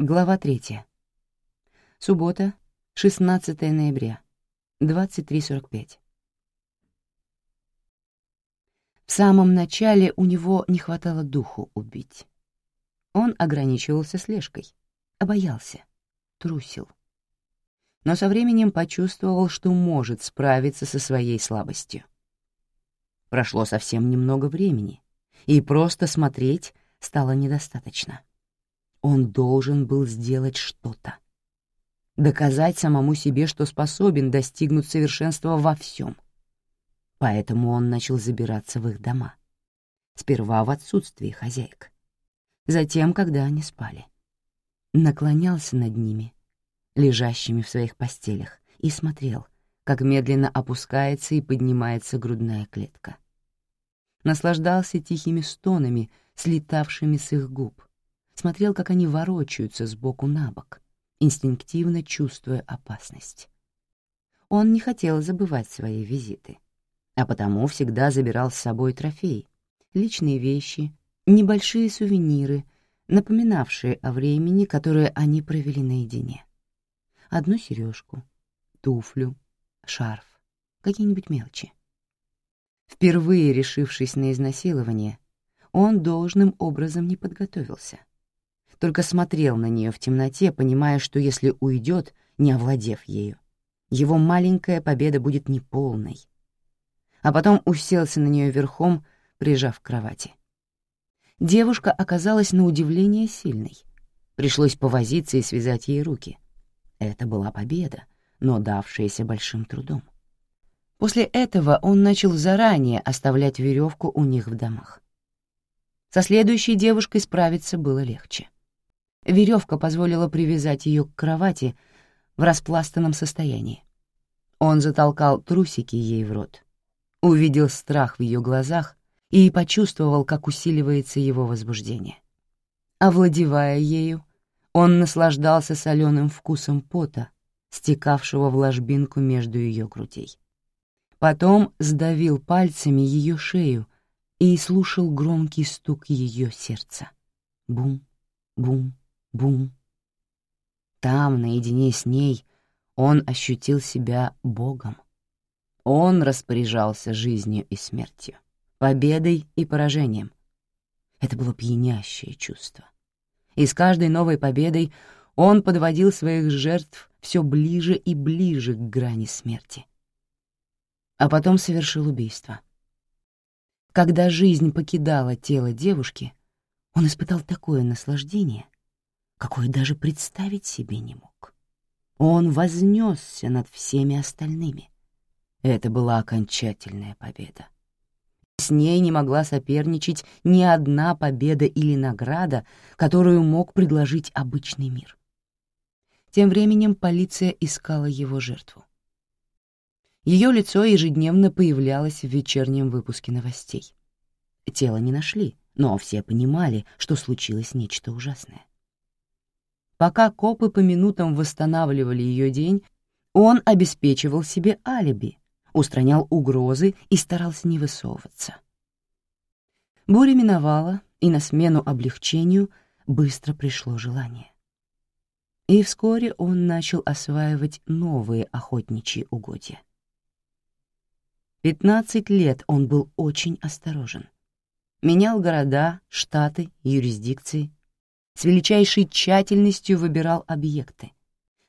Глава 3. Суббота, 16 ноября, 23.45. В самом начале у него не хватало духу убить. Он ограничивался слежкой, обоялся, трусил. Но со временем почувствовал, что может справиться со своей слабостью. Прошло совсем немного времени, и просто смотреть стало недостаточно. Он должен был сделать что-то. Доказать самому себе, что способен достигнуть совершенства во всем. Поэтому он начал забираться в их дома. Сперва в отсутствии хозяек. Затем, когда они спали. Наклонялся над ними, лежащими в своих постелях, и смотрел, как медленно опускается и поднимается грудная клетка. Наслаждался тихими стонами, слетавшими с их губ, смотрел, как они ворочаются сбоку на бок, инстинктивно чувствуя опасность. Он не хотел забывать свои визиты, а потому всегда забирал с собой трофеи, личные вещи, небольшие сувениры, напоминавшие о времени, которое они провели наедине. Одну сережку, туфлю, шарф, какие-нибудь мелочи. Впервые решившись на изнасилование, он должным образом не подготовился только смотрел на нее в темноте, понимая, что если уйдет, не овладев ею, его маленькая победа будет неполной. А потом уселся на нее верхом, прижав к кровати. Девушка оказалась на удивление сильной. Пришлось повозиться и связать ей руки. Это была победа, но давшаяся большим трудом. После этого он начал заранее оставлять веревку у них в домах. Со следующей девушкой справиться было легче. Веревка позволила привязать ее к кровати в распластанном состоянии. Он затолкал трусики ей в рот, увидел страх в ее глазах и почувствовал, как усиливается его возбуждение. Овладевая ею, он наслаждался соленым вкусом пота, стекавшего в ложбинку между ее грудей. Потом сдавил пальцами ее шею и слушал громкий стук ее сердца. Бум, бум, Бум. Там, наедине с ней, он ощутил себя Богом. Он распоряжался жизнью и смертью, победой и поражением. Это было пьянящее чувство. И с каждой новой победой он подводил своих жертв все ближе и ближе к грани смерти. А потом совершил убийство. Когда жизнь покидала тело девушки, он испытал такое наслаждение — какое даже представить себе не мог. Он вознесся над всеми остальными. Это была окончательная победа. С ней не могла соперничать ни одна победа или награда, которую мог предложить обычный мир. Тем временем полиция искала его жертву. Ее лицо ежедневно появлялось в вечернем выпуске новостей. Тело не нашли, но все понимали, что случилось нечто ужасное. Пока копы по минутам восстанавливали ее день, он обеспечивал себе алиби, устранял угрозы и старался не высовываться. Буря миновала, и на смену облегчению быстро пришло желание. И вскоре он начал осваивать новые охотничьи угодья. Пятнадцать лет он был очень осторожен. Менял города, штаты, юрисдикции, с величайшей тщательностью выбирал объекты,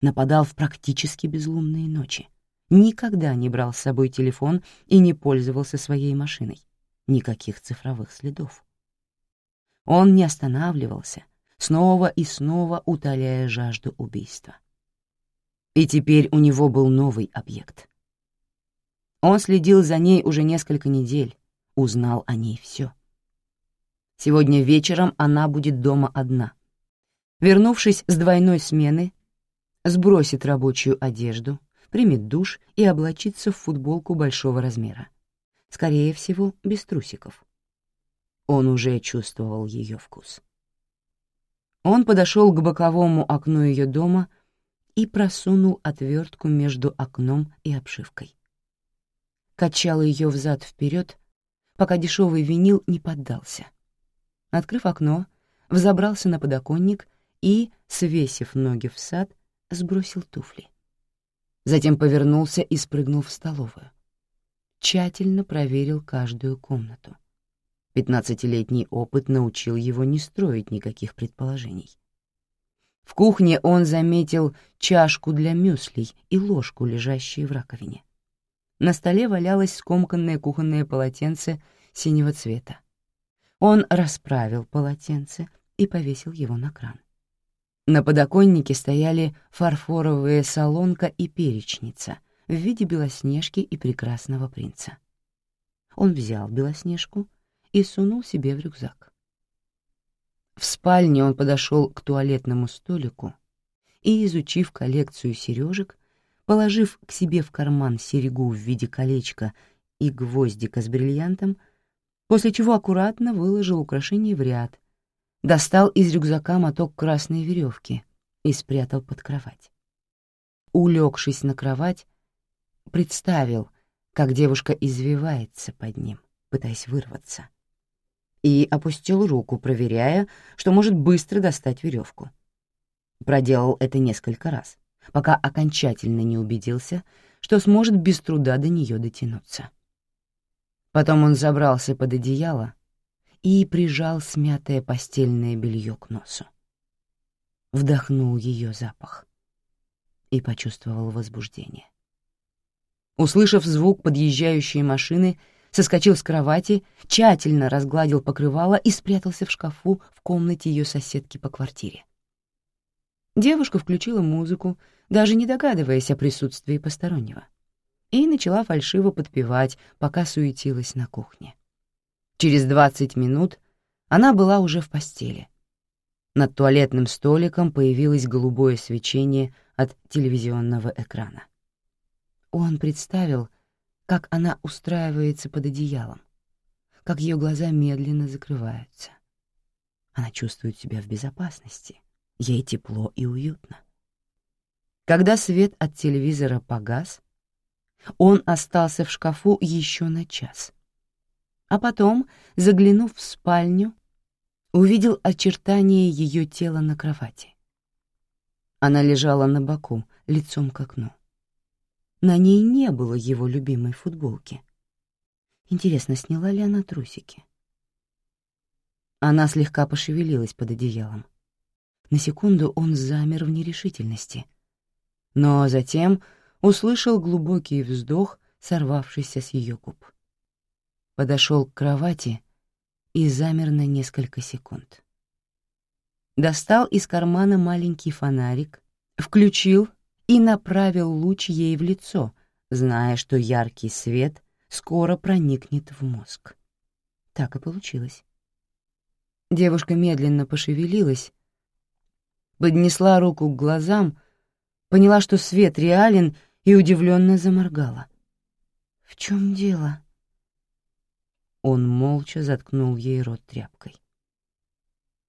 нападал в практически безлунные ночи, никогда не брал с собой телефон и не пользовался своей машиной, никаких цифровых следов. Он не останавливался, снова и снова утоляя жажду убийства. И теперь у него был новый объект. Он следил за ней уже несколько недель, узнал о ней все. Сегодня вечером она будет дома одна. Вернувшись с двойной смены, сбросит рабочую одежду, примет душ и облачится в футболку большого размера. Скорее всего, без трусиков. Он уже чувствовал ее вкус. Он подошел к боковому окну ее дома и просунул отвертку между окном и обшивкой. Качал ее взад-вперед, пока дешевый винил не поддался — Открыв окно, взобрался на подоконник и, свесив ноги в сад, сбросил туфли. Затем повернулся и спрыгнул в столовую. Тщательно проверил каждую комнату. Пятнадцатилетний опыт научил его не строить никаких предположений. В кухне он заметил чашку для мюслей и ложку, лежащие в раковине. На столе валялось скомканное кухонное полотенце синего цвета. Он расправил полотенце и повесил его на кран. На подоконнике стояли фарфоровые солонка и перечница в виде белоснежки и прекрасного принца. Он взял белоснежку и сунул себе в рюкзак. В спальне он подошел к туалетному столику и, изучив коллекцию сережек, положив к себе в карман серегу в виде колечка и гвоздика с бриллиантом, после чего аккуратно выложил украшение в ряд, достал из рюкзака моток красной веревки и спрятал под кровать. Улегшись на кровать, представил, как девушка извивается под ним, пытаясь вырваться, и опустил руку, проверяя, что может быстро достать веревку. Проделал это несколько раз, пока окончательно не убедился, что сможет без труда до нее дотянуться. Потом он забрался под одеяло и прижал смятое постельное белье к носу. Вдохнул ее запах и почувствовал возбуждение. Услышав звук подъезжающей машины, соскочил с кровати, тщательно разгладил покрывало и спрятался в шкафу в комнате ее соседки по квартире. Девушка включила музыку, даже не догадываясь о присутствии постороннего, и начала фальшиво подпевать, пока суетилась на кухне. Через двадцать минут она была уже в постели. Над туалетным столиком появилось голубое свечение от телевизионного экрана. Он представил, как она устраивается под одеялом, как ее глаза медленно закрываются. Она чувствует себя в безопасности, ей тепло и уютно. Когда свет от телевизора погас, он остался в шкафу еще на час — а потом, заглянув в спальню, увидел очертания ее тела на кровати. Она лежала на боку, лицом к окну. На ней не было его любимой футболки. Интересно, сняла ли она трусики? Она слегка пошевелилась под одеялом. На секунду он замер в нерешительности, но затем услышал глубокий вздох, сорвавшийся с ее губ подошел к кровати и замер на несколько секунд. Достал из кармана маленький фонарик, включил и направил луч ей в лицо, зная, что яркий свет скоро проникнет в мозг. Так и получилось. Девушка медленно пошевелилась, поднесла руку к глазам, поняла, что свет реален, и удивленно заморгала. «В чем дело?» Он молча заткнул ей рот тряпкой.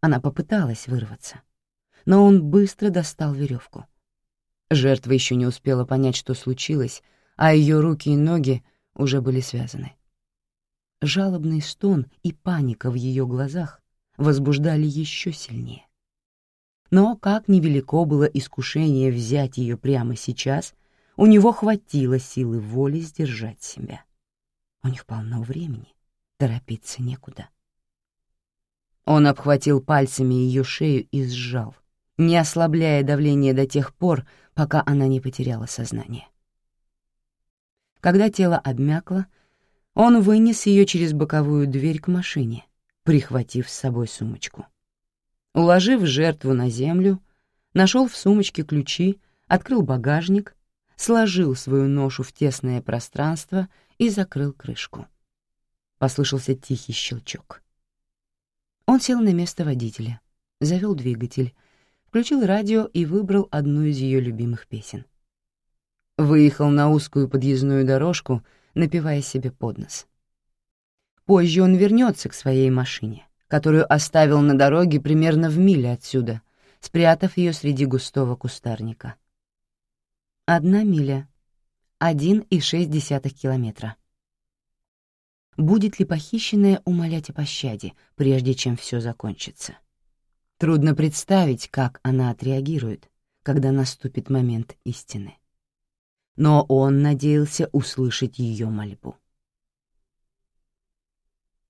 Она попыталась вырваться, но он быстро достал веревку. Жертва еще не успела понять, что случилось, а ее руки и ноги уже были связаны. Жалобный стон и паника в ее глазах возбуждали еще сильнее. Но как невелико было искушение взять ее прямо сейчас, у него хватило силы воли сдержать себя. У них полно времени. Торопиться некуда. Он обхватил пальцами ее шею и сжал, не ослабляя давление до тех пор, пока она не потеряла сознание. Когда тело обмякло, он вынес ее через боковую дверь к машине, прихватив с собой сумочку. Уложив жертву на землю, нашел в сумочке ключи, открыл багажник, сложил свою ношу в тесное пространство и закрыл крышку. Послышался тихий щелчок. Он сел на место водителя, завел двигатель, включил радио и выбрал одну из ее любимых песен. Выехал на узкую подъездную дорожку, напивая себе под нос. Позже он вернется к своей машине, которую оставил на дороге примерно в миле отсюда, спрятав ее среди густого кустарника. Одна миля, один и шесть десятых километра будет ли похищенная умолять о пощаде, прежде чем все закончится. Трудно представить, как она отреагирует, когда наступит момент истины. Но он надеялся услышать ее мольбу.